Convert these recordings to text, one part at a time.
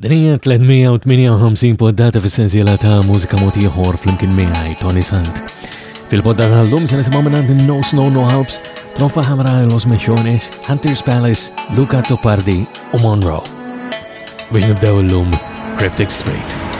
Din hija 358 poddata fis-sensiela ta' mużika mod ieħor flimkien miegħi Tony Sant. Fil-poddata tal-lum se nisimgħu minn No Snow No Alps, Troffa Ħamra Los Mechones, Hunter's Palace, Luca Zopardi u Monroe. Biex nibdew l-lum Cryptic Street.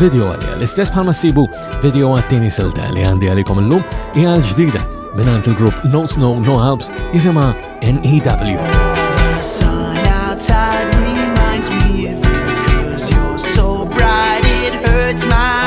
Video għalija, l-istess bħalma ssibu video għat-tieni silta li għandi għalikom illum hija l-ġdida minn għand il-grupp No Snow No Alps jisimha NEW. The sun outside reminds me of you cause you're so bright it hurts my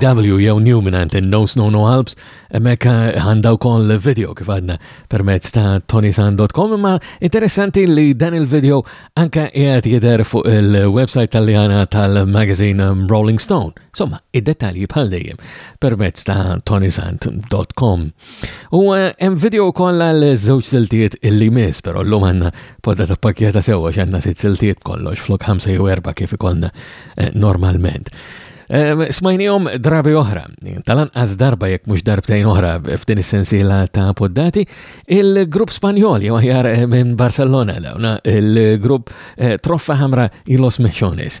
NEW jew New minant No Snow No Alps, emmek eh, għandaw kon l-video kif għadna permezz ta' tonisan.com, ma interessanti li dan il-video anka jgħat jider fuq il-websajt tal liħana tal-magazine um, Rolling Stone. Somma, id-detalji bħal dejjem permezz ta' tonisan.com. U eh, hemm video wkoll għal żewġ siltiet illi miss, però llum għandna podda ta' pakjeta sewwa x'għandna sitt siltiet kollox flok ħamsa jew erba' kif ikollna eh, normalment. Ehm, smajnijom drabi oħra, tal-anqas darba jekk mhux darbtejn oħra f'din is-sensiela ta' poddati, il-grupp Spanjol jew aħjar eh, minn Barcelona, il-grupp Troffa Hamra Ilos Mechones.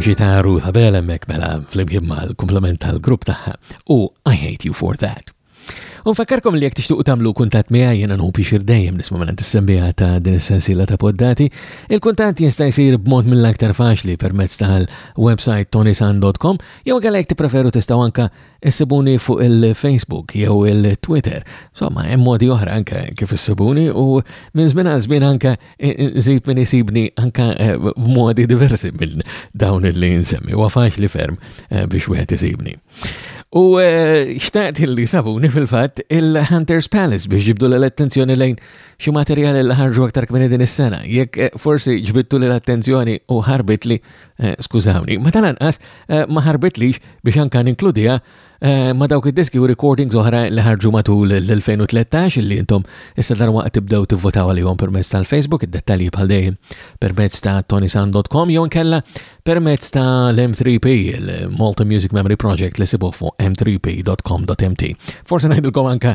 il-vuċi ta' Ruth Abel emmek mela fl-imkien mal-komplement tal-grupp taħħa u I hate you for that. Unfakkarkom li jek tixtuq tamlu kuntat mija jena nħu pixir dejjem nisma mela tissembija ta' din essenzila ta' poddati. Il-kuntat jista' jsir b'mod mill-aktar faċli permezz tal-website tonisan.com jew għalek ti preferu tistaw anka Issibuni fuq il-Facebook jew il-Twitter. Somma, hemm modi oħra anke kif issibuni u minn żmien għal żmien anke żid minn isibni anke eh, modi diversi minn dawn li nsemmi. Huwa faċli ferm eh, biex wieħed isibni. U eh, xtaqt li sabuni fil-fatt il-Hunter's Palace biex ġibdu l-attenzjoni lejn xi materjali li ħarġu aktar kmini din is-sena. Jekk forsi ġbittu l-attenzjoni u ħarbit li Eh, skużawni, ma tal-anqas eh, ma ħarbitlix biex anka ninkludija eh, ma dawk id-diski u recordings oħra li ħarġu matul l-2013 li intom issa darwa tibdew tivvotaw għalihom permezz tal-Facebook, id-dettalji bħal dejjem permezz ta' tonisan.com jew nkella permezz ta' l-M3P, il-Malta Music Memory Project li sibu fuq m3p.com.mt. Forse ngħidilkom anka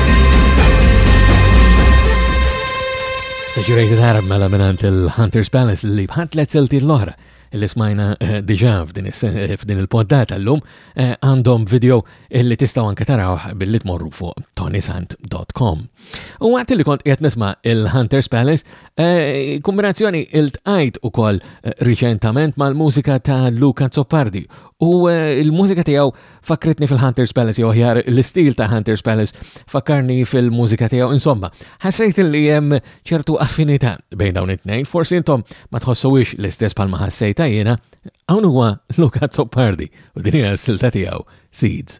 Saturated Arab mela minant il-Hunter's Palace li bħat let silti l-oħra li smajna eh, diġa f'din eh, il-poddata l-lum eh, għandhom video li tistaw anke taraw billi tmorru fuq tonisant.com. U għat li kont qed nisma il-Hunter's Palace, kombinazzjoni il-tqajt u koll riċentament mal-mużika ta' Luca Zoppardi u il-mużika tiegħu Fakkritni fil-Hunters Palace, jew ħjar l-istil ta' Hunters Palace, fakkarni fil-mużika tiegħu insomma. Ħassejt li hemm ċertu affinità bejn dawn it-tnejn, forsi intom ma tħossuwix l-istess palma ħassejta jiena, hawn huwa Luka Zoppardi u din hija s-silta tiegħu Seeds.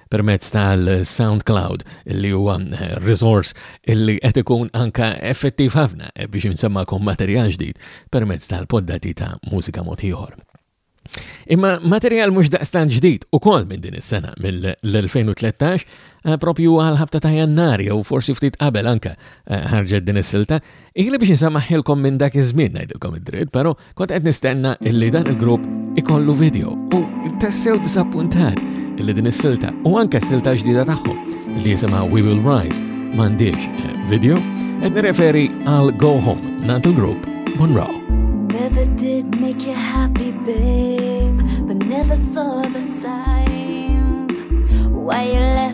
permezz tal-SoundCloud li huwa eh, resource li qed ikun anka effettiv ħafna eh, biex insemmakom materjal ġdid permezz tal-poddati ta' mużika mod ieħor. Imma materjal mhux daqstan ġdid ukoll minn din is-sena mill-2013 eh, propju għal ħabta ta' jannar jew forsi ftit qabel anka ħarġet din is-silta Ili biex nisamaħilkom minn dak iż-żmien ngħidilkom id-dritt, però kont qed nistenna illi dan il-grupp ikollu video u tassew disappuntat illi din is-silta u anke silta ġdida tagħhom li jisimha We Will Rise m'għandix eh, video, qed nirreferi għal Go Home nagħtu l-grupp Monroe. Never did make you happy, babe, but never saw the signs. Why you left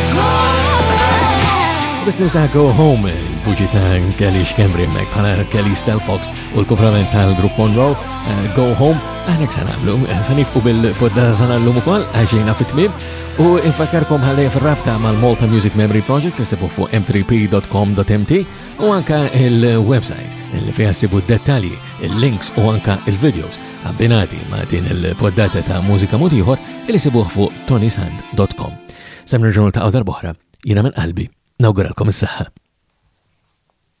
Bisin ta' Go Home, il-buġi ta' Kelly Xkembri mek bħala Kelly Stelfox u l-komprament tal-Grupp Monroe, eh, Go Home, għanek sanamlu, eh, sanifku bil-poddata tal-lum u koll, għagġina fit-tmib, u infakarkom għalli fil-rabta mal-Malta Music Memory Project li sibu fu m3p.com.mt u anka il-website li fija sibu dettalji, il-links u anka il-videos abbinati ma' din il-poddata ta' mużika mutiħor li sibuħ fu tonisand.com. Sa nerġgħu niltaqgħu darb'oħra, jiena minn qalbi nawguralkom is-saħħa.